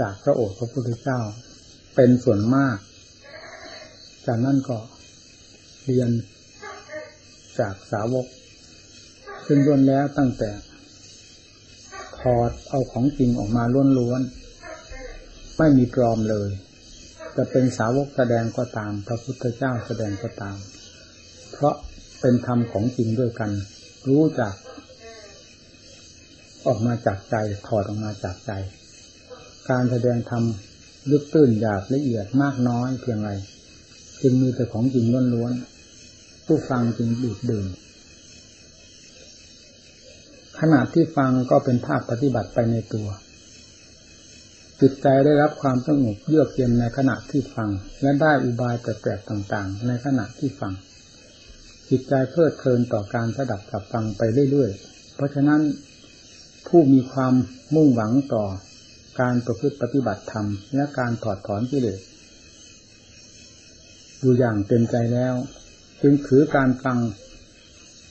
จากพระโอษฐ์พระพุทธเจ้า เป็นส่วนมาก จากนั้นก็เรียนจากสาวก ซึ่งล้วนแล้วตั้งแต่ถอดเอาของจริงออกมาล้วนๆไม่มีปลอมเลย จะเป็นสาวกแสดงก็ตาม พระพุทธเจ้าแสดงก็ตาม เพราะเป็นธรรมของจริงด้วยกัน รู้จัก ออกมาจากใจถอดออกมาจากใจ การแสดงธรรมลึกตื้นหยาบละเอียดมากน้อยเพียงไรจึงมีแต่ของจริงล้วนๆผู้ฟังจึงดูดดื่มขณะที่ฟังก็เป็นภาคปฏิบัติไปในตัว จิตใจได้รับความสงบเยือกเย็นในขณะที่ฟัง และได้อุบายแปลกๆต่างๆ ในขณะที่ฟัง จิตใจเพลิดเพลินต่อการสดับกับฟังไปเรื่อยๆ เพราะฉะนั้นผู้มีความมุ่งหวังต่อ การประพฤติปฏิบัติธรรมและการถอดถอนกิเลสอยู่อย่างเต็มใจแล้ว จึงถือการฟัง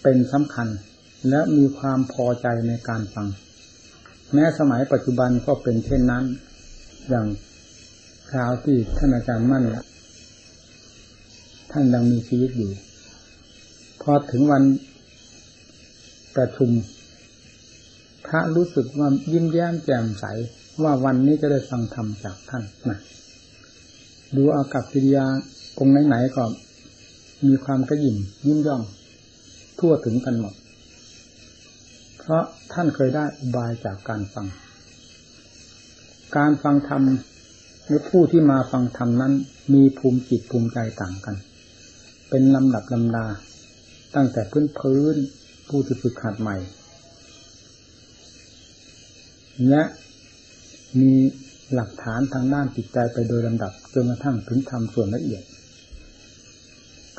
เป็นสำคัญ และมีความพอใจในการฟัง แม้สมัยปัจจุบันก็เป็นเช่นนั้น อย่างคราวที่ท่านอาจารย์มั่นท่านยังมีชีวิตอยู่ พอถึงวันประชุม พระรู้สึกว่ายิ้มแย้มแจ่มใส ว่าวันนี้จะได้ฟังธรรมจากท่านนะดูอากับกิริยาองค์ไหนๆก็มีความกระยิ่มยิ้มย่อง ทั่วถึงกันหมด เพราะท่านเคยได้อุบายจากการฟัง การฟังธรรมหรือผู้ที่มาฟังธรรมนั้น มีภูมิจิตภูมิใจต่างกัน เป็นลำดับลำดา ตั้งแต่พื้นพื้นผู้ที่ฝึกหัดใหม่ และ มีหลักฐานทางด้านจิตใจไปโดยลำดับจนกระทั่งถึงธรรมส่วนละเอียด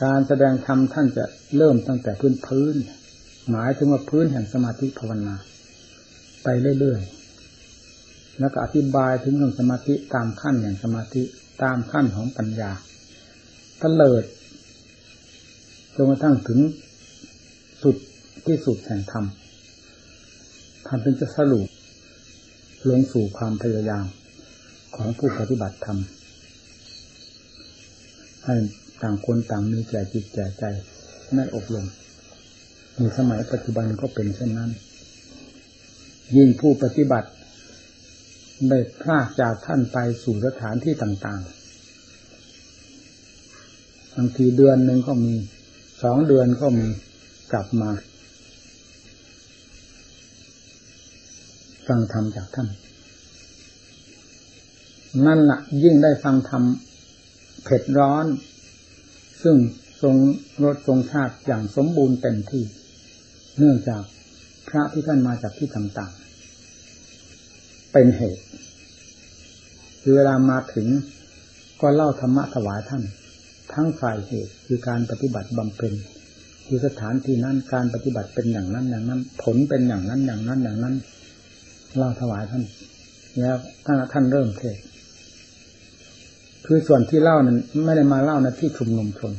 การแสดงธรรมท่านจะเริ่มตั้งแต่พื้นพื้น หมายถึงว่าพื้นแห่งสมาธิภาวนา ไปเรื่อยๆ แล้วก็อธิบายถึงเรื่องสมาธิตามขั้นแห่งสมาธิตามขั้นของปัญญาตเลิดจนกระทั่งถึงสุดที่สุดแห่งธรรมทำเป็นจะสรุป ลงสู่ความพยายามของผู้ปฏิบัติธรรมให้ต่างคนต่างมีแก่จิตแก่ใจไม่อบรมในสมัยปัจจุบันก็เป็นเช่นนั้น ยิ่งผู้ปฏิบัติได้พลากจากท่านไปสู่สถานที่ต่างๆบางทีเดือนหนึ่งก็มีสองเดือนก็มีกลับมา ฟังธรรมจากท่าน นั่นละ่ะ ยิ่งได้ฟังธรรมเผ็ดร้อน ซึ่งทรงรสทรงชาติอย่างสมบูรณ์เต็มที่ เนื่องจากพระที่ท่านมาจากที่ต่างๆ เป็นเหตุคือเวลามาถึงก็เล่าธรรมะถวายท่าน ทั้งฝ่ายเหตุคือการปฏิบัติบำเพ็ญคือสถานที่นั้นการปฏิบัติเป็นอย่างนั้นอย่างนั้น ผลเป็นอย่างนั้นอย่างนั้นอย่างนั้น เล่าถวายท่านแล้วท่านท่านเริ่มเทศคือส่วนที่เล่านั้นไม่ได้มาเล่าในที่ชุมนุมชน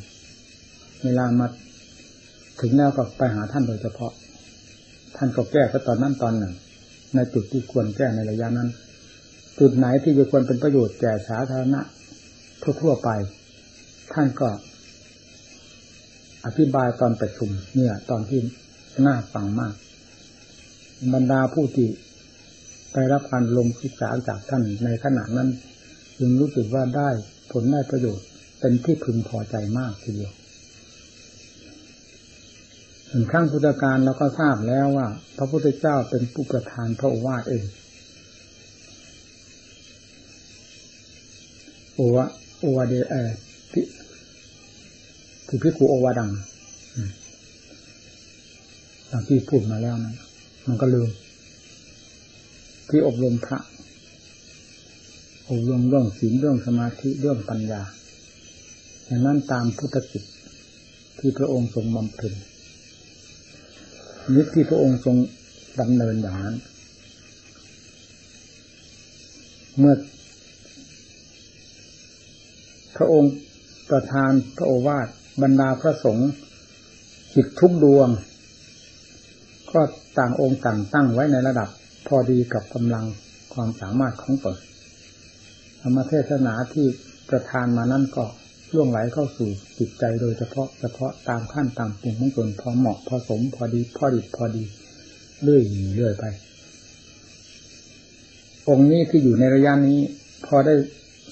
เวลามาถึงแล้วก็ไปหาท่านโดยเฉพาะ ท่านก็แก้ก็ตอนนั้นตอนหนึ่ง ในจุดที่ควรแก้ในระยะนั้น จุดไหนที่จะควรเป็นประโยชน์แก่สาธารณะทั่วๆไป ท่านก็ อธิบายตอนประชุม เนี่ย ตอนที่น่าฟังมาก บรรดาผู้ที่ ไปรับการลงศึกษาจากท่านในขณะนั้น จึงรู้สึกว่าได้ผลได้ประโยชน์เป็นที่พึงพอใจมากทีเดียวถึงครั้งพุทธการเราก็ทราบแล้วว่า พระพุทธเจ้าเป็นผู้ประทานพระโอวาทเองโอวะโอวาเดเอพิคือพิคูโอวาดังตางที่พูดมาแล้วนะมันก็ลืม ที่อบรมพระ อบรมเรื่องศีลเรื่องสมาธิเรื่องปัญญาอย่างนั้นตามพุทธกิจที่พระองค์ทรงบำเพ็ญนิดที่พระองค์ทรงดำเนินอย่างนั้น เมื่อ พระองค์ประทานพระโอวาทบรรดาพระสงฆ์จิตทุกดวง ก็ต่างองค์ต่างตั้งไว้ในระดับ อดีกับกำลังความสามารถของตนธรรมเทศนาที่ประทานมานั่นก็ล่วงไหลเข้าสู่จิตใจโดยเฉพาะเฉพาะตามขั้นตามปุ่มของตนพอเหมาะพอสมพอดีพอดีพอดีเรื่อยเรื่อยไป องค์นี้ที่อยู่ในระยะนี้ พอได้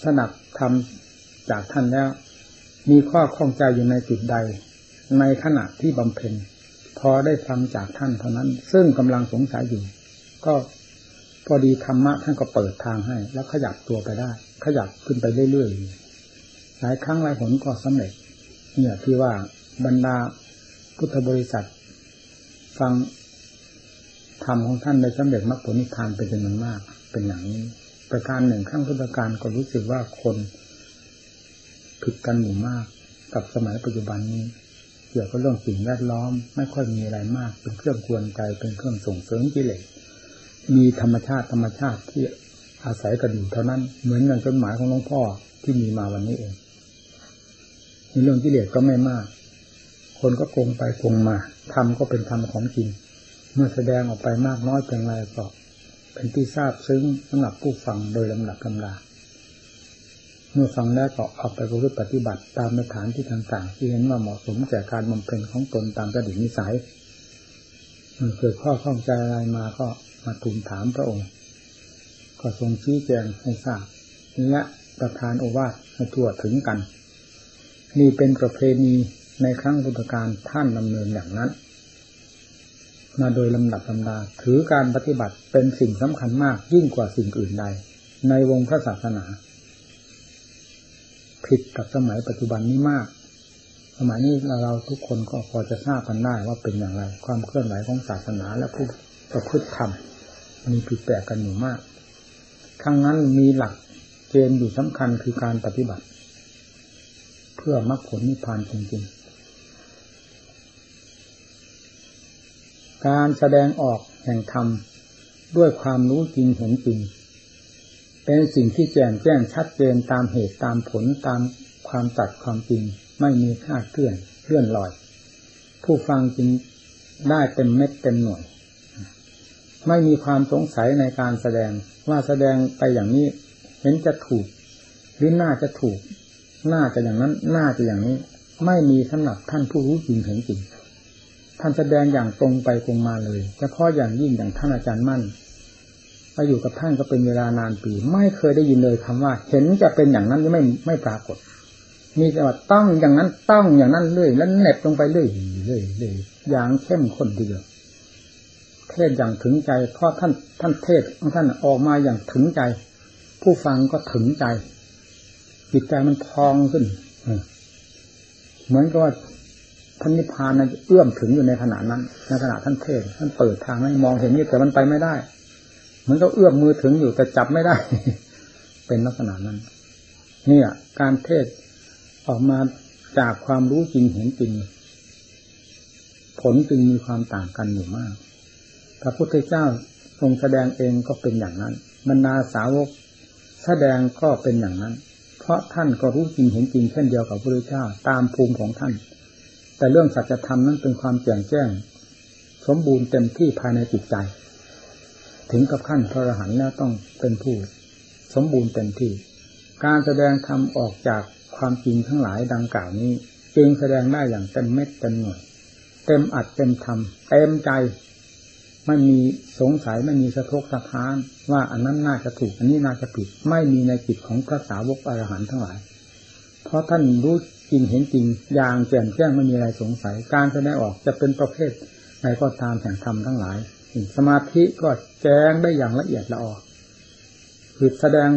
สนับทำจากท่านแล้ว มีข้อข้องใจอยู่ในจุดใด ในขณะที่บำเพ็ญพอได้ฟังจากท่านเท่านั้น ซึ่งกำลังสงสัยอยู่ ก็พอดีธรรมะท่านก็เปิดทางให้ แล้วขยับตัวไปได้ ขยับขึ้นไปเรื่อยๆหลายครั้งหลายหนก็สำเร็จ เนี่ยที่ว่าบรรดาพุทธบริษัท ฟังธรรมของท่านได้สำเร็จมรรคผลนิพพานเป็นจำนวนมาก เป็นอย่างนี้ ประการหนึ่งขั้งพุทธการก็รู้สึกว่าคนผิดกันหมู่มาก กับสมัยปัจจุบันนี้เกี่ยวกับเรื่องสิ่งแวดล้อม ไม่ค่อยมีอะไรมาก เป็นเครื่องกวนใจเป็นเครื่องส่งเสริมกิเลส มีธรรมชาติธรรมชาติที่อาศัยกันอยู่เท่านั้น เหมือนอย่างจดหมายของหลวงพ่อที่มีมาวันนี้เองในเรื่องกิเลสก็ไม่มาก คนก็โกงไปโกงมาธรรมก็เป็นธรรมของจริง เมื่อแสดงออกไปมากน้อยเพียงไรก็เป็นที่ทราบซึ้งสำหรับผู้ฟังโดยลำดับลำดาเมื่อฟังแล้วก็เอาไปประพฤติปฏิบัติตามในฐานที่ต่างๆ ที่เห็นว่าเหมาะสมแก่การบำเพ็ญของตนตามกระดิ่งนิสัยเกิดข้อข้องใจอะไรมาก็ มาทูลถามพระองค์ ก็ทรงชี้แจงให้ทราบและประทานโอวาทให้ทั่วถึงกัน นี่เป็นประเพณีในครั้งพุทธกาลท่านดำเนินอย่างนั้น มาโดยลำดับลำดาถือการปฏิบัติเป็นสิ่งสำคัญมากยิ่งกว่าสิ่งอื่นใด ในวงพระศาสนา ผิดกับสมัยปัจจุบันนี้มาก สมัยนี้เราทุกคนก็พอจะทราบกันได้ว่าเป็นอย่างไร ความเคลื่อนไหวของศาสนาและผู้ ประพฤติธรรมมีผิดแปลกกันอยู่มากครั้งนั้นมีหลักเกณฑ์อยู่สำคัญคือการปฏิบัติ เพื่อมรรคผลนิพพานจริงๆ การแสดงออกแห่งธรรมด้วยความรู้จริงเห็นจริง เป็นสิ่งที่แจ่มแจ้งชัดเจนตามเหตุตามผลตามความตัดความจริง ไม่มีคาดเคลื่อนเคลื่อนลอย ผู้ฟังจึงได้เต็มเม็ดเต็มหน่วย ไม่มีความสงสัยในการแสดงว่าแสดงไปอย่างนี้ เห็นจะถูกหรือน่าจะถูก น่าจะอย่างนั้น น่าจะอย่างนี้ ไม่มีสำหรับท่านผู้รู้จริงเห็นจริงท่านแสดงอย่างตรงไปตรงมาเลยเฉพาะอย่างยิ่งอย่างท่านอาจารย์มั่นไปอยู่กับท่านก็เป็นเวลานานปี ไม่เคยได้ยินเลยคำว่า เห็นจะเป็นอย่างนั้นไม่ไม่ปรากฏ มีแต่ว่าต้องอย่างนั้นต้องอย่างนั้นเรื่อยแล้วเน็บลงไปเรื่อยเรื่อยเรื่อยอย่างเข้มข้นทีเดียว เทศอย่างถึงใจ เพราะท่านท่านเทศของท่านออกมาอย่างถึงใจ ผู้ฟังก็ถึงใจ จิตใจมันพองขึ้นเหมือนกับว่าท่านนิพพานเอื้อมถึงอยู่ในขณะนั้นในขณะท่านเทศท่านเปิดทางให้มองเห็นนี่แต่มันไปไม่ได้เหมือนก็เอื้อมมือถึงอยู่แต่จับไม่ได้ เป็นลักษณะนั้นนี่ยการเทศออกมาจากความรู้จริงเห็นจริง ผลจึงมีความต่างกันอยู่มาก พระพุทธเจ้าทรงแสดงเองก็เป็นอย่างนั้นบรรดาสาวกแสดงก็เป็นอย่างนั้น เพราะท่านก็รู้จริงเห็นจริงเช่นเดียวกับพระพุทธเจ้าตามภูมิของท่าน แต่เรื่องสัจธรรมนั้นเป็นความแจ่มแจ้ง สมบูรณ์เต็มที่ภายในจิตใจ ถึงกับขั้นพระอรหันต์แล้วต้องเป็นผู้ สมบูรณ์เต็มที่ การแสดงธรรมออกจากความจริงทั้งหลายดังกล่าวนี้ จึงแสดงได้อย่างเต็มเม็ดเต็มหน่วยเต็มอัดเต็มทำเต็มใจ ไม่มีสงสัยไม่มีสะทกสะท้าน ว่าอันนั้นน่าจะถูก อันนี้น่าจะผิด ไม่มีในจิตของพระสาวกอรหันทั้งหลาย เพราะท่านรู้จริงเห็นจริงอย่างแจ่มแจ้งไม่มีอะไรสงสัย การแสดงออกจะเป็นประเภทใดก็ตามแห่งธรรมทั้งหลาย สมาธิก็แจ้งได้อย่างละเอียดละออคือแสดง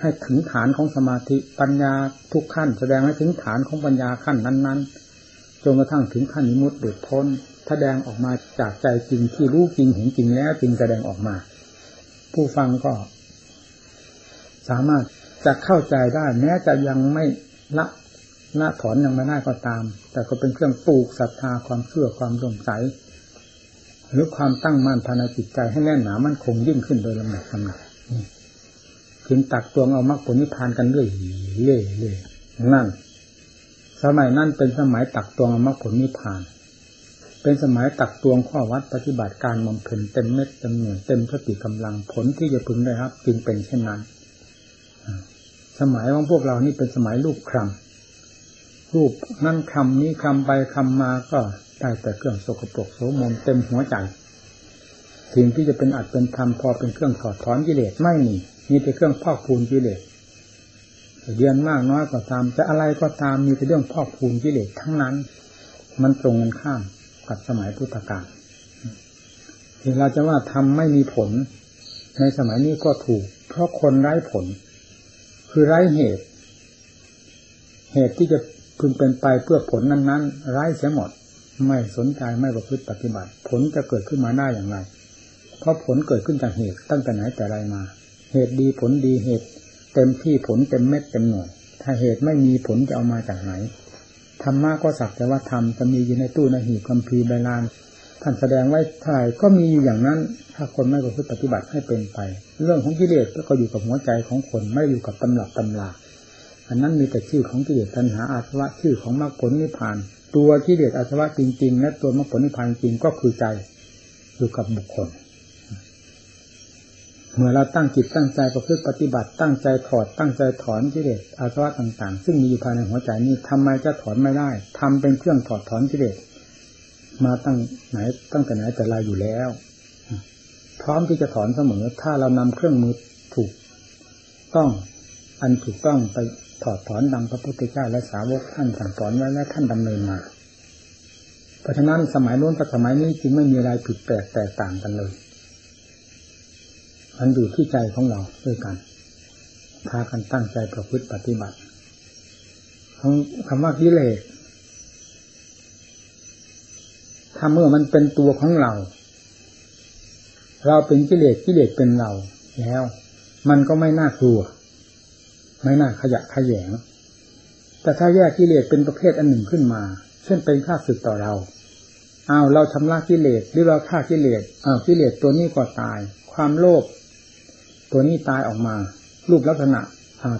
ให้ถึงฐานของสมาธิปัญญาทุกขั้น แสดงให้ถึงฐานของปัญญาขั้นนั้น ๆ จนกระทั่งถึงขั้นนิมุตติพ้นแสดงออกมาจากใจจริงที่รู้จริงเห็นจริงแล้วจึงแสดงออกมา ผู้ฟังก็ สามารถจะเข้าใจได้ แม้จะยังไม่ละละถอนยังไม่ได้ก็ตาม แต่ก็เป็นเครื่องปลูกศรัทธาความเชื่อความสงสัยหรือความตั้งมั่นภายในจิตใจให้แน่นหนามั่นคงยิ่งขึ้นโดยลำดับลำดับถึงตักตวงเอามรรคผลนิพพานกันเรื่อยเรื่อยเรื่อยนั่น สมัยนั้นเป็นสมัยตักตวงอมรรคผลนิพพาน เป็นสมัยตักตวงข้อวัดปฏิบัติการมำเพ็ญเต็มเม็ดเต็มหน่วยเต็มสติกำลังผลที่จะพึงได้ครับจึงเป็นเช่นนั้น สมัยของพวกเรานี่เป็นสมัยรูปคำรูปนั่นคำนี้คำไปคำมาก็ได้แต่เครื่องสกปรกโสมมเต็มหัวใจสิ่งที่จะเป็นอัดเป็นธรรมพอเป็นเครื่องถอดถอนกิเลสไม่มีมีแต่เครื่องพอกพูนกิเลส เรียนมากน้อยก็ตาม จะอะไรก็ตามมีแต่เรื่องพอพูนกิเลสทั้งนั้น มันตรงกันข้ามกับสมัยพุทธกาลที่เราจะว่าทำไม่มีผล ในสมัยนี้ก็ถูก เพราะคนไร้ผล คือไร้เหตุ เหตุที่จะพึงเป็นไปเพื่อผลนั้น ๆ ไร้เสียหมด ไม่สนใจไม่ประพฤติปฏิบัติ ผลจะเกิดขึ้นมาได้อย่างไร เพราะผลเกิดขึ้นจากเหตุตั้งแต่ไหนแต่ไรมา เหตุดีผลดีเหตุ เต็มที่ผลเต็มเม็ดเต็มหน่วย ถ้าเหตุไม่มีผลจะเอามาจากไหนธรรมะก็สักแต่ว่าธรรมจะมีอยู่ในตู้ในหีบคัมภีร์ใบลาน ท่านแสดงไว้ถ่ายก็มีอยู่อย่างนั้น ถ้าคนไม่ประพฤติปฏิบัติให้เป็นไป เรื่องของกิเลสก็อยู่กับหัวใจของคนไม่อยู่กับตำหลับตำลาอันนั้นมีแต่ชื่อของกิเลสตัณหาอาสวะชื่อของมรรคผลนิพพาน ตัวกิเลสอาสวะจริงๆและตัวมรรคผลนิพพานจริงก็คือใจอยู่กับบุคคล เมื่อเราตั้งจิตตั้งใจประพฤติปฏิบัติตั้งใจถอดตั้งใจถอนกิเลสอาสวะต่าง ๆ ซึ่งมีอยู่ภายในหัวใจนี้ทำไมจะถอนไม่ได้ทำเป็นเครื่องถอดถอนกิเลสมาตั้งไหนตั้งแต่ไหนแต่ไรอยู่แล้ว พร้อมที่จะถอนเสมอ ถ้าเรานำเครื่องมือถูก ต้องอันถูกต้องไปถอดถอนดังพระพุทธเจ้าและสาวกท่านสั่งสอนไว้และท่านดำเนินมา เพราะฉะนั้นสมัยโน้นกับสมัยนี้จึงไม่มีอะไรผิดแปลกแตกต่างกันเลย มันอยู่ที่ใจของเราด้วยกัน พากันตั้งใจประพฤติปฏิบัติคำว่ากิเลสถ้าเมื่อมันเป็นตัวของเรา เราเป็นกิเลสกิเลสเป็นเรา แล้ว มันก็ไม่น่ากลัว ไม่น่าขยะขยง แต่ถ้าแยกกิเลสเป็นประเภทอันหนึ่งขึ้นมา เช่นเป็นข้าศึกต่อเราอ้าวเราชำระกิเลสหรือเราฆ่ากิเลสอ้าวกิเลสตัวนี้ก็ตาย ความโลภ ตัวนี้ตายออกมา รูปลักษณะ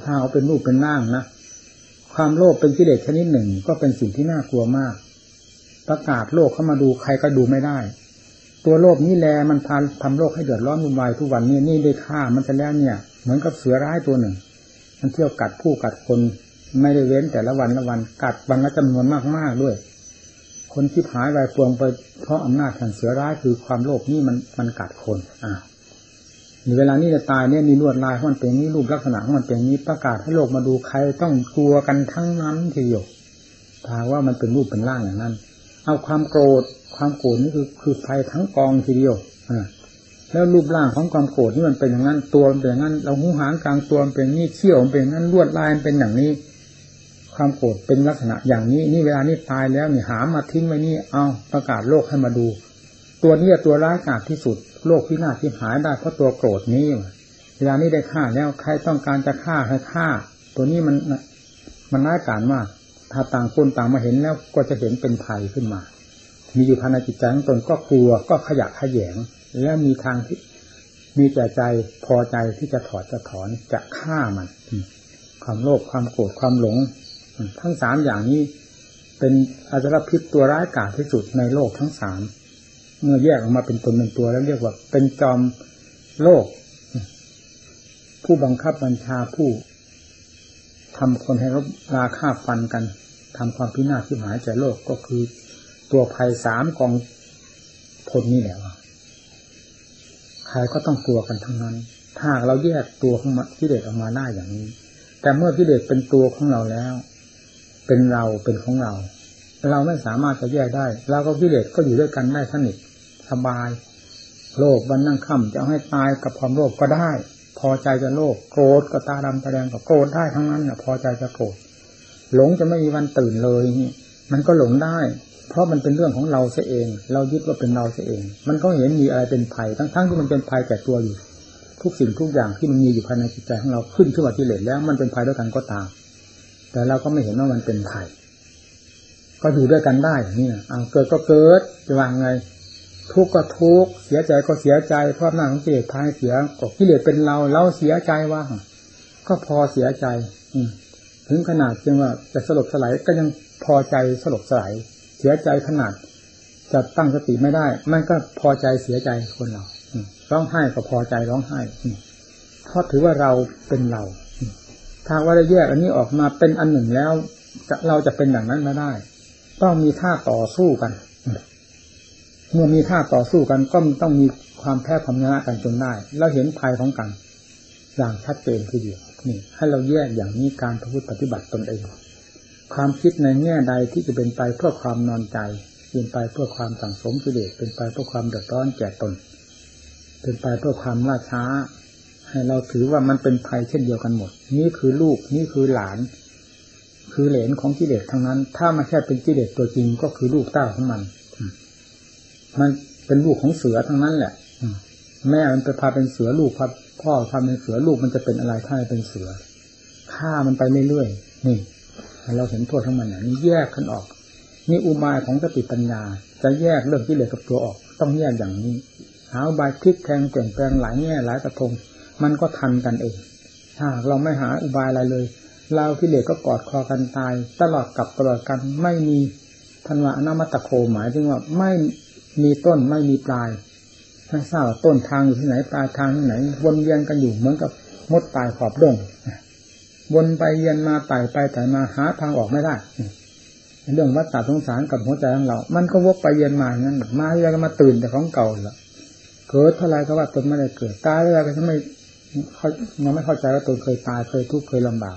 ถ้าเอาเป็นรูปเป็นร่างนะความโลภเป็นกิเลสชนิดหนึ่ง ก็เป็นสิ่งที่น่ากลัวมาก ประกาศโลกเข้ามาดูใครก็ดูไม่ได้ ตัวโลกนี้แลมันพาทำโลกให้เดือดร้อนวุ่นวายทุกวันนี้นี่ได้ฆ่ามันจะแล้วเนี่ย เหมือนกับเสือร้ายตัวหนึ่ง มันเที่ยวกัดผู้กัดคนไม่ได้เว้นแต่ละวันละวันกัดวันละจำนวนมากๆด้วย คนที่หายไปปวงไปเพราะอำนาจแห่งเสือร้ายคือความโลภนี่มันมันกัดคนอ่า เวลานี้จะตายเนี่ยมีลวดลายของมันเป็นนี้รูปลักษณะของมันเป็นนี้ประกาศให้โลกมาดูใครต้องกลัวกันทั้งนั้นทีเดียวถ้าว่ามันเป็นรูปเป็นร่างอย่างนั้น เอาความโกรธความโกรธนี่คือคือภัยทั้งกองทีเดียวอ่าแล้วรูปร่างของความโกรธนี่มันเป็นอย่างนั้นตัวมันเป็นอย่างนั้น เราหูหางกลางตัวมันเป็นนี่เขี้ยวมันเป็นอย่างนั้นลวดลายมันเป็นอย่างนี้ ความโกรธเป็นลักษณะอย่างนี้ นี่เวลานี้ตายแล้วนี่หามาทิ้งไว้นี่เอาประกาศโลกให้มาดู ตัวนี้ตัวร้ายกาจที่สุด โลกที่น่าที่หายได้เพราะตัวโกรธนี้เวลานี้ได้ฆ่าแล้วใครต้องการจะฆ่าให้ฆ่า ตัวนี้มันมันร้ายกาจมากถ้าต่างคนต่างมาเห็นแล้วก็จะเห็นเป็นภัยขึ้นมา มีอยู่ภายในจิตใจของตนก็กลัวก็ขยะขยง และมีทางที่มีใจใจพอใจที่จะถอดจะถอนจะฆ่ามัน ความโลภความโกรธความหลง ทั้งสามอย่างนี้เป็นอาจารพิษตัวร้ายกาจที่สุดในโลกทั้งสาม เมื่อแยกออกมาเป็นตนเป็นตัวแล้วเรียกว่า เป็นจอมโลก ผู้บังคับบัญชาผู้ทำคนให้รบราฆ่าฟันกันทำความพินาศที่หายใจโลกก็คือตัวภัยสามกองพลนี่แหละใครก็ต้องกลัวกันทั้งนั้น ถ้าเราแยกตัวของพิเดชออกมาได้อย่างนี้ แต่เมื่อพิเดชเป็นตัวของเราแล้ว เป็นเราเป็นของเรา เราไม่สามารถจะแยกได้ เราก็พิเดชก็อยู่ด้วยกันได้สนิท สบาย โลภวันนั่งค่ำจะให้ตายกับความโลภก็ได้ พอใจจะโลภโกรธก็ตาดำตาแดงก็โกรธได้ทั้งนั้นน่ะพอใจจะโกรธหลงจะไม่มีวันตื่นเลยนี่มันก็หลงได้ เพราะมันเป็นเรื่องของเราเสียเอง เรายึดว่าเป็นเราเสียเอง มันก็เห็นมีอะไรเป็นภัยทั้งๆทที่มันเป็นภัยแก่ตัวอยู่ ทุกสิ่งทุกอย่างที่มันมีอยู่ภายในจิตใจของเราขึ้นขึ้นมาที่เลสแล้วมันเป็นภัยด้วยกันก็ตาม แต่เราก็ไม่เห็นว่ามันเป็นภัยก็อยู่ด้วยกันได้นี่เอาเกิดก็เกิดจะวางไง ทุกข์ก็ทุกข์เสียใจก็เสียใจเพราะหน้าของกิเลสพายเสียก็กิเลสเป็นเราเราเสียใจว่า ก็พอเสียใจ อืถึงขนาดจึงว่าจะสลบสลายก็ยังพอใจสลบสลายเสียใจขนาด จะตั้งสติไม่ได้ มันก็พอใจเสียใจคนเราร้องไห้ก็พอใจร้องไห้เพราะถือว่าเราเป็นเราถ้าว่าได้แยกอันนี้ออกมาเป็นอันหนึ่งแล้วเราจะเป็นอย่างนั้นไม่ได้ ต้องมีท่าต่อสู้กัน เมื่อมีท่าต่อสู้กันก็ต้องมีความแพ้ความชนะกันจนได้ แล้วเห็นภัยของกัน อย่างชัดเจนทีเดียวนี่ให้เราแยกอย่างนี้การพฤติปฏิบัติตนเอง ความคิดในแง่ใดที่จะเป็นไปเพื่อความนอนใจเป็นไปเพื่อความสั่งสมกิเลสเป็นไปเพื่อความเดือดร้อนแก่ตน เป็นไปเพื่อความล่าช้า ให้เราถือว่ามันเป็นภัยเช่นเดียวกันหมด นี่คือลูกนี่คือหลาน คือเหลนของกิเลสทั้งนั้น ถ้ามาแค่เป็นกิเลสตัวจริงก็คือลูกเต้าของมัน มันเป็นลูกของเสือทั้งนั้นแหละแม่มันไปพาเป็นเสือลูกพาพ่อทำเป็นเสือลูกมันจะเป็นอะไรถ้าเป็นเสือฆ่ามันไปเรื่อยๆนี่เราเห็นโทษทั้งมันอย่างนี้แยกกันออก นี่อุบายของสติปัญญา จะแยกเรื่องกิเลสกับตัวออก ต้องแยกอย่างนี้ หาอุบายคลิกแทงเปลี่ยนแปลงหลายแง่หลายกระทง มันก็ทันกันเองถ้าเราไม่หาอุบายอะไรเลย เรากิเลสก็กอดคอกันตาย ตลอดกับตลอดกันไม่มีทันวะอนามัตโคหมายถึงว่าไม่ มีต้นไม่มีปลายถ้าทราบต้นทางอยู่ที่ไหนปลายทางที่ไหน วนเวียนกันอยู่เหมือนกับมดตายขอบดงวนไปเยียนมาไต่ไปไต่มาหาทางออกไม่ได้เรื่องวัฏฏะสงสารกับหัวใจของเรา มันก็วกไปเยียนมาอย่างนั้นมาเยียนก็มาตื่นแต่ของเก่าละเกิดเท่าไรก็ว่าตนไม่ได้เกิดตายอะไรก็ทำไมเขายังไม่เข้าใจว่าตนเคยตายเคยทุกข์เคยลำบาก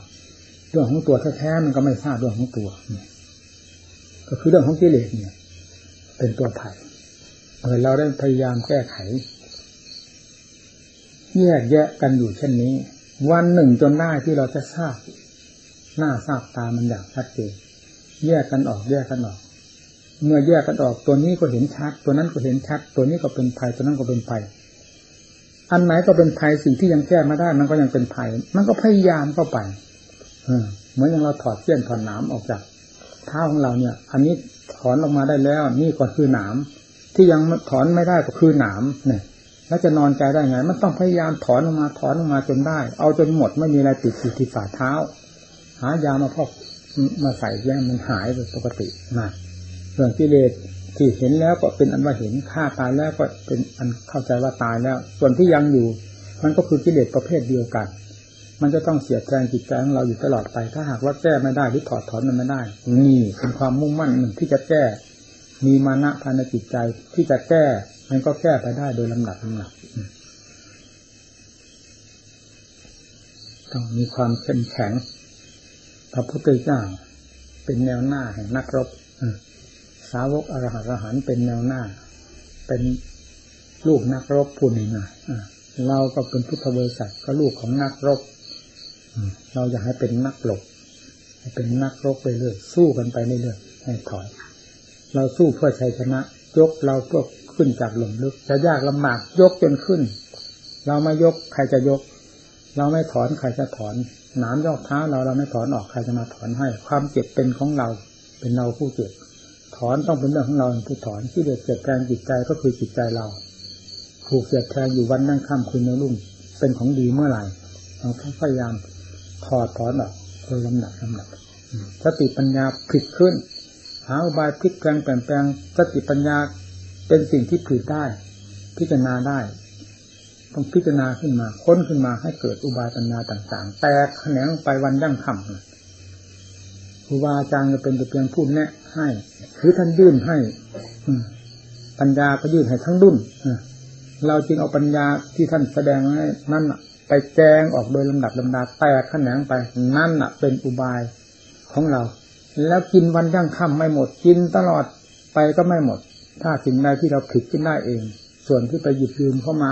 เรื่องของตัวแท้ๆมันก็ไม่ทราบเรื่องของตัว ก็คือเรื่องของกิเลสเนี่ย เป็นตัวไผ่ เมื่อเราได้พยายามแก้ไข แยกแยะกันอยู่เช่นนี้ วันหนึ่งจนได้ที่เราจะทราบ หน้าทราบตามันอย่างชัดเจนแยกกันออกแยกกันออก เมื่อแยกกันออกตัวนี้ก็เห็นชัด ตัวนั้นก็เห็นชัด ตัวนี้ก็เป็นภัยตัวนั้นก็เป็นภัยอันไหนก็เป็นภัยสิ่งที่ยังแก้ไม่ได้ มันก็ยังเป็นภัย มันก็พยายามเข้าไปเหมือนอย่างเราถอดเสี้ยนถอดหนามออกจากเท้าของเราเนี่ย อันนี้ถอนออกมาได้แล้ว นี่ก็คือหนาม ที่ยังถอนไม่ได้ก็คือหนามเนี่ยแล้วจะนอนใจได้ไง มันต้องพยายามถอนออกมาถอนออกมาจนได้ เอาจนหมดไม่มีอะไรติดอยู่ที่ฝ่าเท้า หายามาพอกมาใส่แย่มันหายไปปกตินะเรื่องกิเลสที่เห็นแล้วก็เป็นอันว่าเห็นฆ่าตายแล้วก็เป็นอันเข้าใจว่าตายแล้ว ส่วนที่ยังอยู่ มันก็คือกิเลสประเภทเดียวกัน มันจะต้องเสียแทงจิตใจของเราอยู่ตลอดไป ถ้าหากว่าแก้ไม่ได้หรือถอดถอนมันไม่ได้ นี่เป็นความมุ่งมั่นหนึ่งที่จะแก้ มีมานะภายในจิตใจที่จะแก้ มันก็แก้ไปได้โดยลำดับลำดับต้องมีความเข้มแข็งพระพุทธเจ้าเป็นแนวหน้าแห่งนักรบสาวกอรหัตอรหันเป็นแนวหน้า เป็นลูกนักรบผู้หนึ่งเราก็เป็นพุทธบริษัทก็ลูกของนักรบเราอยากให้เป็นนักหลบให้เป็นนักรบไปเรื่อยสู้กันไปเรื่อยให้ถอย เราสู้เพื่อชัยชนะ ยกเราเพื่อขึ้นจากหลุมลึก จะยากลำบากยกจนขึ้น เราไม่ยกใครจะยก เราไม่ถอนใครจะถอนหนามยอกเท้าเราเราไม่ถอนออกใครจะมาถอนให้ ความเจ็บเป็นของเรา เป็นเราผู้เจ็บ ถอนต้องเป็นเรื่องของเราผู้ถอนที่เด็ดเจ็บแทงจิตใจก็คือจิตใจเราผูกเสียดแทงอยู่วันนั่งค่ำคืนในรุ่งเป็นของดีเมื่อไหร่เราพยายามถอดถอนออกโดยลำหนักลำหนักสติปัญญาผิดขึ้น หาอุบายพลิกแปลงเปลี่ยนแปลงสติปัญญาเป็นสิ่งที่ผิดได้ พิจารณาได้ ต้องพิจารณาขึ้นมา ค้นขึ้นมาให้เกิดอุบายปัญญาต่าง ๆ แตกแขนงไปวันยั่งคำครูบาอาจารย์จะเป็นแต่เพียงพูดแนะ ให้คือท่านยื่นให้ปัญญาก็ยื่นให้ทั้งรุ่นเราจึงเอาปัญญาที่ท่านแสดงให้นั่นไปแจงออกโดยลำดับลำดาแตกแขนงไปนั่นเป็นอุบายของเรา แล้วกินวันยั่งค่ำไม่หมดกินตลอดไปก็ไม่หมด ถ้าสิ่งใดที่เราผิดขึ้นได้เอง ส่วนที่ไปหยิบยืมเข้ามา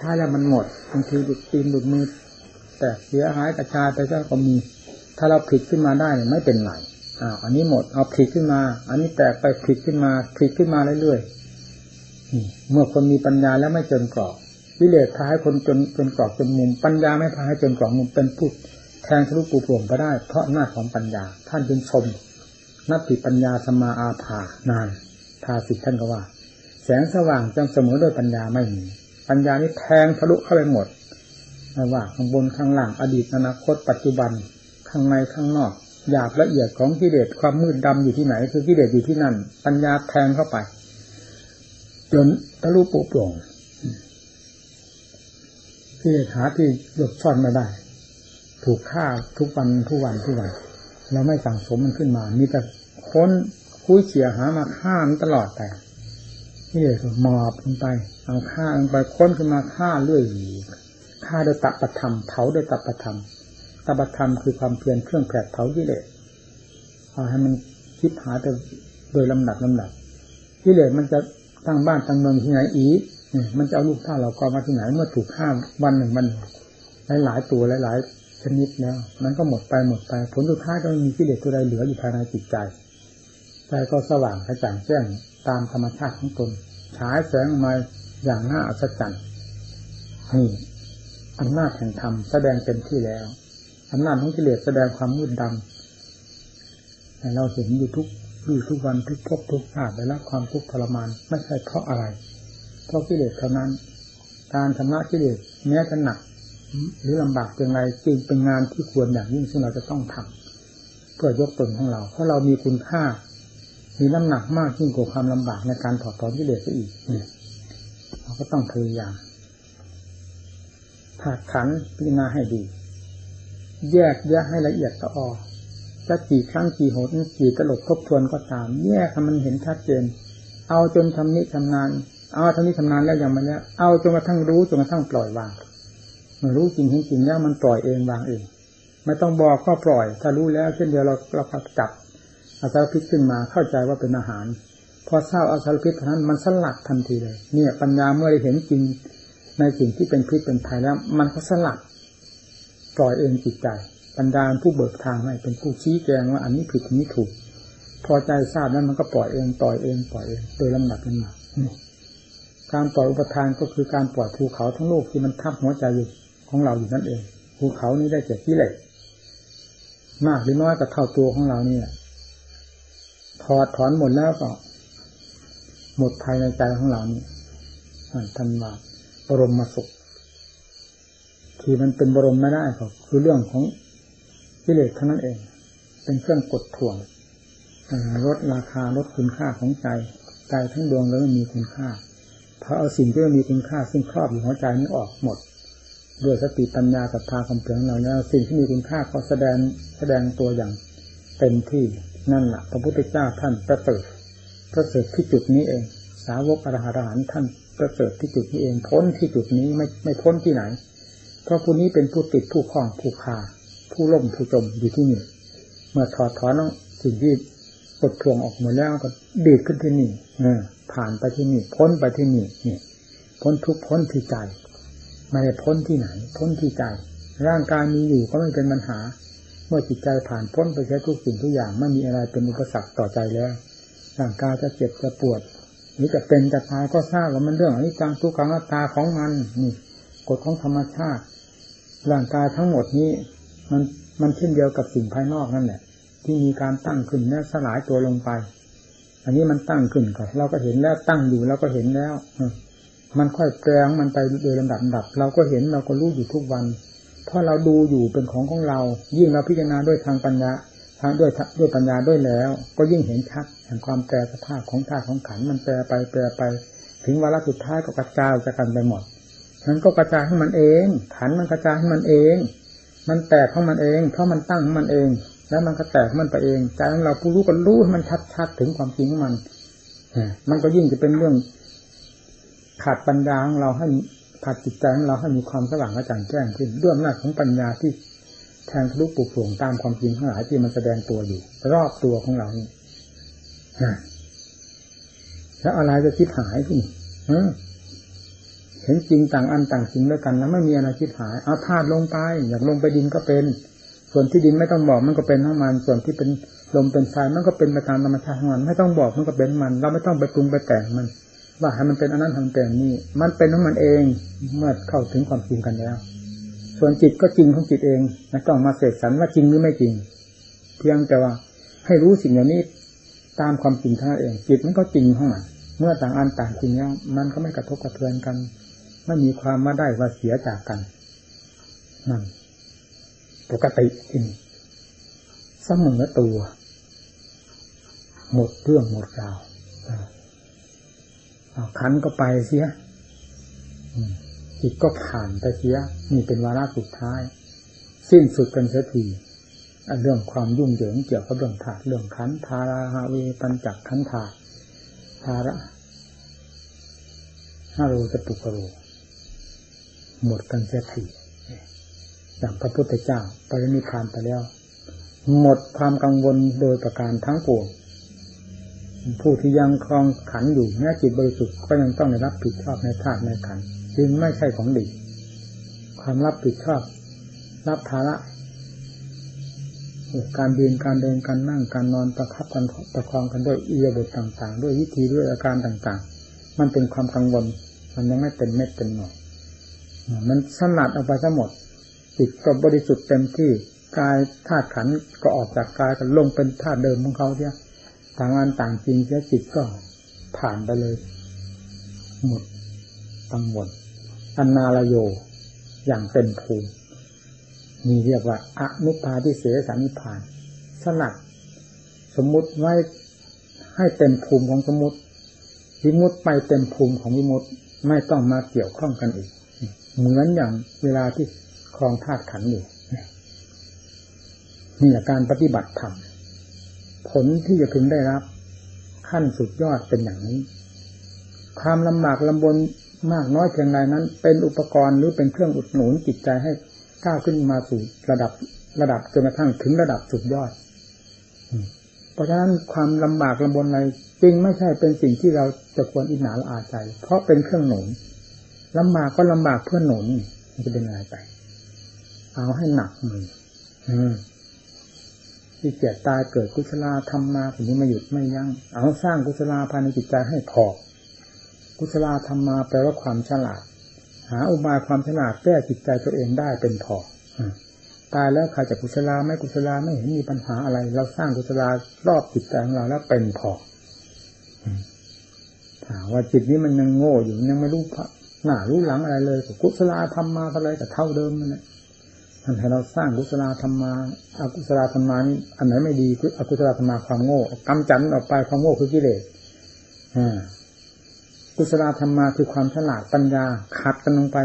ถ้าแล้วมันหมดบางทีหลุดตีนหลุดมือ แต่เสียหายกระจายไปก็มี ถ้าเราผิดขึ้นมาได้ไม่เป็นไรอ่าอันนี้หมดเอาผิดขึ้นมา อันนี้แตกไปผิดขึ้นมาผิดขึ้นมาเรื่อยๆเมื่อคนมีปัญญาแล้วไม่จนกรอบวิเลศพาให้คนจนจนกรอบจนมุมปัญญาไม่พาให้จนกรอบมุมเป็นผู้ แทงทะลุปูโปร่งไปได้ เพราะหน้าของปัญญา ท่านจึงชม นัตติปัญญาสมาอาภานานทาสิทท่านก็ว่า แสงสว่างจังเสมอด้วยปัญญาไม่มี ปัญญานี้แทงทะลุเข้าไปหมดไม่ว่าข้างบนข้างล่างอดีตอนาคต ปัจจุบันข้างในข้างนอกหยาบละเอียดของกิเลสความมืดดำอยู่ที่ไหน คือกิเลสอยู่ที่นั่น ปัญญาแทงเข้าไป จนทะลุปูโปร่งกิเลสหาที่หลบซ่อนไม่ได้ ถูกฆ่าทุกวันทุกวันทุกวัน เราไม่สั่งสมมันขึ้นมา มีแต่ค้นคุยเขี่ยหามาฆ่ามันตลอดแต่นี่เลยหมอบลงไป เอาฆ่าลงไปค้นขึ้นมาฆ่าเรื่อยฆ่าโดยตัปธรรมเผาโดยตัปธรรมตัปธรรมคือความเพียรเครื่องแผดเผากิเลสเอาให้มันคิดหาแต่โดยลำดับลำดับกิเลสมันจะตั้งบ้านตั้งเมืองที่ไหนอีกมันจะเอาลูกท่าเรากอมาที่ไหนเมื่อถูกฆ่าวันหนึ่งวันหลายหลายตัวหลายหลาย ชนิดแล้ว มันก็หมดไปหมดไป ผลสุดท้ายก็มีกิเลสตัวใดเหลืออยู่ภายในจิตใจใจก็สว่างกระจ่างแจ้งตามธรรมชาติของตนฉายแสงมาอย่างน่าอัศจรรย์นี่อำนาจแห่งธรรมแสดงเต็มที่แล้วอำนาจของกิเลสแสดงความมืดดำแต่เราเห็นอยู่ทุกอยู่ทุกวันทุกพบทุกชาติได้รับความทุกข์ทรมานไม่ใช่เพราะอะไร เพราะกิเลสเท่านั้น การชำระกิเลสแม้จะหนัก หรือลำบากเพียงไรจึงเป็นงานที่ควรอย่างยิ่งซึ่งเราจะต้องทำเพื่อยกตนของเรา เพราะเรามีคุณค่า มีน้ำหนักมากยิ่งกว่าความลำบากในการถอดถอนกิเลสอีกเนี่ยเราก็ต้องพยายามถาดขันพิจารณาให้ดี แยกแยกให้ละเอียดต่ออจะกี่ครั้งกี่หนกี่ตลบทบทวนก็ตาม แยกให้มันเห็นชัดเจน เอาจนทำนิทำนาน เอาทำนิทำนานแล้วยังไม่แล้วเอาจนกระทั่งรู้จนกระทั่งปล่อยวาง มันรู้จริงเห็นจริงแล้วมันปล่อยเองวางเอง ไม่ต้องบอกก็ปล่อย ถ้ารู้แล้ว เช่นเดียวเราเราจับอาสารพิษขึ้นมาเข้าใจว่าเป็นอาหาร พอทราบอาสารพิษนั้นมันสลัดทันทีเลย เนี่ยปัญญาเมื่อได้เห็นจริงในสิ่งที่เป็นพิษเป็นภัยแล้ว มันก็สลัดปล่อยเองจิตใจปัญญาผู้เบิกทางให้เป็นผู้ชี้แจงว่าอันนี้ผิดอันนี้ถูก พอใจทราบแล้วมันก็ปล่อยเองปล่อยเองปล่อยเองโดยลำดับลำดับการปล่อยอุปทานก็คือการปล่อยภูเขาทั้งโลกที่มันทับหัวใจอยู่ ของเราอยู่นั่นเองภูเขานี้ได้เจ็กิเลสมากหรือน้อยก็เท่าตัวของเราเนี่ยถอดถอนหมดแล้วก็หมดภายในใจของเรานี่ท่านว่าบรมมาสุข ที่มันเป็นบรมไม่ได้ก็คือเรื่องของกิเลสเท่านั้นเอง เป็นเครื่องกดถ่วงลดราคาลดคุณค่าของใจใจทั้งดวงแล้วไม่มีคุณค่าเพราะเอาสิ่งที่ไม่มีคุณค่าซึ่งครอบอยู่หัวใจนี้ออกหมด ด้วยสติปัญญาศรัทธาความเพียรของเราแล้วสิ่งที่มีคุณค่าก็แสดงแสดงตัวอย่างเต็มที่นั่นแหละพระพุทธเจ้าท่านประเสริฐประเสริฐที่จุดนี้เอง สาวกอรหันต์ท่านประเสริฐที่จุดนี้เองพ้นที่จุดนี้ไม่ไม่พ้นที่ไหน เพราะผู้นี้เป็นผู้ติดผู้คล้องผู้คาผู้ล่มผู้จมอยู่ที่นี่เมื่อถอดถอนสิ่งที่กดทวงออกหมดแล้วก็ดีดขึ้นที่นี่เออผ่านไปที่นี่ พ้นไปที่นี่นี่พ้นทุกพ้นที่ใจ ไม่ได้พ้นที่ไหน พ้นที่ใจ ร่างกายมีอยู่ก็ไม่เป็นปัญหา เมื่อจิตใจผ่านพ้นไปใช้ทุกสิ่งทุกอย่างไม่มีอะไรเป็นอุปสรรคต่อใจแล้วร่างกายจะเจ็บจะปวดหรือจะเป็นจะตายก็ทราบว่ามันเรื่องอนิจจังทุกขังอัตตาของมันนี่กฎของธรรมชาติร่างกายทั้งหมดนี้ มันมันเช่นเดียวกับสิ่งภายนอกนั่นแหละที่มีการตั้งขึ้นแล้วสลายตัวลงไป อันนี้มันตั้งขึ้นก่อนเราก็เห็นแล้วตั้งอยู่เราก็เห็นแล้ว มันค่อยแปลงมันไปโดยลำดับดับ เราก็เห็นเราก็รู้อยู่ทุกวัน เพราะเราดูอยู่เป็นของของเรา ยิ่งเราพิจารณาด้วยทางปัญญาทางด้วยด้วยปัญญาด้วยแล้ว ก็ยิ่งเห็นชัดแห่งความแปรสภาพของธาตุของขันมันแปรไปแปรไป ถึงวาระสุดท้ายก็กระจายจะกันไปหมดมันก็กระจายให้มันเอง ขันมันกระจายให้มันเอง มันแตกของมันเอง เพราะมันตั้งของมันเอง แล้วมันก็แตกมันไปเองใจของเราผู้รู้ก็รู้ให้มันชัดๆถึงความจริงของมันมันก็ยิ่งจะเป็นเรื่อง ขาดปัญญาของเราให้ขาดจิตใจของเราให้มีความสว่างกระจ่างแจ้งขึ้นด้วยอำนาจของปัญญาที่แทงทะลุปลุกโปร่งตามความจริงทั้งหลายที่มันแสดงตัวอยู่ รอบตัวของเรานี่แล้วอะไรจะคิดหายขึ้นเห็นจริงต่างอันต่างจริงด้วยกันแล้วไม่มีอะไรคิดหายเอาธาตุลงไปอยากลงไปดินก็เป็น ส่วนที่ดินไม่ต้องบอกมันก็เป็นทั้งมัน ส่วนที่เป็นลมเป็นไฟมันก็เป็นไปตามธรรมชาติของมันไม่ต้องบอกมันก็เป็นมัน เราไม่ต้องไปปรุงไปแต่งมัน ว่าให้มันเป็นอันนั้นทำแต่นี้มันเป็นของมันเองเมื่อเข้าถึงความจริงกันแล้ว ส่วนจิตก็จริงของจิตเองไม่ต้องมาเสกสรรว่าจริงหรือไม่จริง เพียงแต่ว่าให้รู้สิ่งเหล่านี้ตามความจริงท่านเอง จิตมันก็จริงของมันเมื่อต่างอันต่างจริงแล้วมันก็ไม่กระทบกระเทือนกันไม่มีความมาได้ว่าเสียจากกันนั่นปกติจริงเสมอตัว หมดเรื่องหมดราว ขันก็ไปเสียจิตก็ผ่านไปเสียนี่เป็นวาระสุดท้าย สิ้นสุดกันเสียทีเรื่องความยุ่งเหยิงเกี่ยวกับเรื่องธาตุเรื่องขันธาราหาวีปัญจักขันธาธาระห้าโรจตุกโรหมดกันเสียทีอย่างพระพุทธเจ้าปรินิพานไปแล้ว หมดความกังวลโดยประการทั้งปวง ผู้ที่ยังคลองขันอยู่แม้จิตบริสุทธิ์ก็ยังต้องได้รับผิดชอบในธาตุในขันจึงไม่ใช่ของดี ความรับผิดชอบ รับภาระการยืนการเดินการนั่งการนอนประคับกันประคองกันด้วยอียบทต่าง ๆ ด้วยวิธีด้วยอาการต่างๆ มันเป็นความกังวลมันยังไม่เป็นเม็ดเป็นหน่อยมันสลัดออกไปทั้งหมดจิตก็บริสุทธิ์เต็มที่กายธาตุขันก็ออกจากกายก็ลงเป็นธาตุเดิมของเขาเนี่ย ต่างอันต่างจริงเสียจิตก็ผ่านไปเลย หมดตั้งหมดอันนาลโยอย่างเต็มภูมิมีเรียกว่าอนุปาทิเสสานิพานสลัดสมมุติไว้ให้เต็มภูมิของสมมติวิมุตไปเต็มภูมิของวิมุตไม่ต้องมาเกี่ยวข้องกันอีก เหมือนอย่างเวลาที่คลองธาตุขันอยู่นี่แหละการปฏิบัติธรรม ผลที่จะพึงได้รับ ขั้นสุดยอดเป็นอย่างนี้ ความลำบากลำบนมากน้อยเพียงไรนั้น เป็นอุปกรณ์หรือเป็นเครื่องอุดหนุนจิตใจให้ก้าวขึ้นมาสู่ระดับระดับจนกระทั่งถึงระดับสุดยอด เพราะฉะนั้นความลำบากลำบนอะไรจริงไม่ใช่เป็นสิ่งที่เราจะควรอิจฉาละอาใจ เพราะเป็นเครื่องหนุนลำบากก็ลำบากเพื่อหนุนมันจะเป็นอะไรไป เอาให้หนักมือ ที่เกียตายเกิดกุศลธรรมมาถึงนี้มาหยุดไม่ยัง้งเอาสร้างกุศลภายในจิตใจให้พอกุศลธรรมมาแปลว่าความฉลาด หาอุบายความฉลาดแก้จิตใจตัวเองได้เป็นพอตายแล้วใครจะกุศลาไม่กุศลาไม่เห็นมีปัญหาอะไร เราสร้างกุศลารอบจิตใจของเราแล้วเป็นพอถามว่าจิตนี้มันยังโง่อยู่ยังไม่รู้หน้ารู้หลังอะไรเลยกุศลธรรมมาอะไรแต่เท่าเดิมนั่นแหละ ท่านให้เราสร้างกุศลธรรมาอากุศลธรรมานี่อันไหนไม่ดีคืออกุศลธรรมาความโง่กำจัดออกไปความโง่คือกิเลสกุศลธรรมาคือความฉลาดปัญญาขัดกันลงไป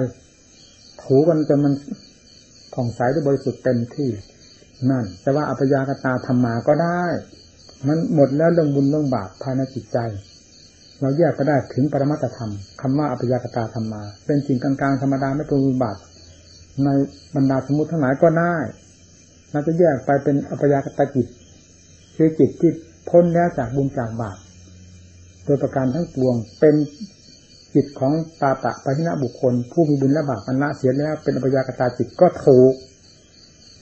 ถูกันจนมันผ่องใสด้วยบริสุทธิ์เต็มที่นั่นแต่ว่าอัปยากตาธรรมาก็ได้ มันหมดแล้วเรื่องบุญเรื่องบาปภายในจิตใจ เราแยกก็ได้ถึงปรมัตธรรมคำว่าอัปยากตาธรรมา เป็นสิ่งกลางๆธรรมดาไม่เป็นบุญบาป ในบรรดาสมมติทั้งหลายก็ได้เราจะแยกไปเป็นอัปยากตจิตคือจิตที่พ้นแล้วจากบุญจากบาปโดยประการทั้งปวงเป็นจิตของตาตะปะทินะบุคคล ผู้มีบุญและบาปอันละเสียแล้ว เป็นอัปยากตาจิตก็ถูก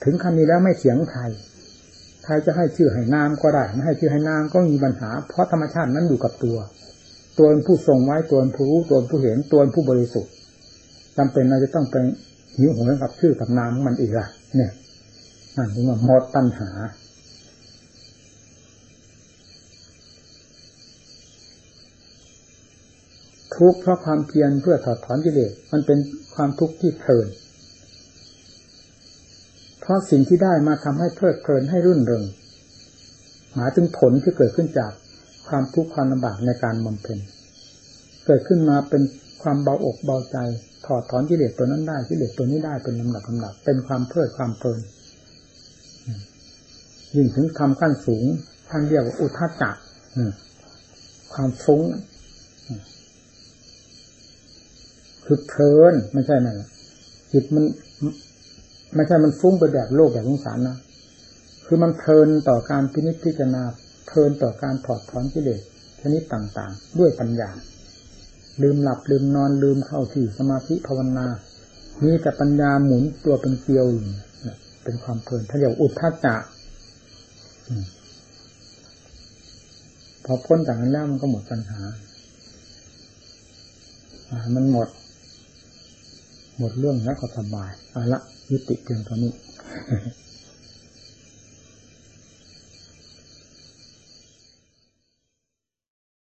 ถึงคำนี้แล้วไม่เถียงใครใครจะให้ชื่อให้นามก็ได้ไม่ให้ชื่อให้นามก็มีปัญหา เพราะธรรมชาตินั้นอยู่กับตัว ตัวผู้ทรงไว้ตัวผู้รู้ตัวผู้เห็นตัวผู้บริสุทธิ์จำเป็นเราจะต้องไป หิวโหยกับชื่อกับนามมันอีกละเนี่ยนั่นถึงว่าหมดตัณหา ทุกข์เพราะความเพียรเพื่อถอดถอนกิเลสมันเป็นความทุกข์ที่เพลินเพราะสิ่งที่ได้มาทำให้เพลิดเพลินให้รุ่นเริงหมายถึงผลที่เกิดขึ้นจากความทุกข์ความลำบากในการบำเพ็ญเกิดขึ้นมาเป็นความเบาอกเบาใจ ถอดถอนกิเลสตัวนั้นได้กิเลสตัวนี้ได้เป็นลำดับลำดับ เป็นความเพลิดความเพลินยิ่งถึงทำขั้นสูงท่านเรียกว่าอุทาจักความฟุ้งคือเพลินไม่ใช่นั่นจิตมันไม่ใช่มันฟุ้งไปแบบโลกแบบสงสารนะคือมันเพลินต่อการพินิจพิจารณาเพลินต่อการถอดถอนกิเลสชนิดต่างๆ ด้วยปัญญา ลืมหลับลืมนอนลืมเข้าที่สมาธิภาวนามีแต่ปัญญาหมุนตัวเป็นเกลียวเป็นความเพลินถ้าเรียกอุทธัจจะพอพ้นจากนั้นแล้วมันก็หมดปัญหามันหมด หมดเรื่องแล้วก็สบายเอาละยุติเพียงเท่านี้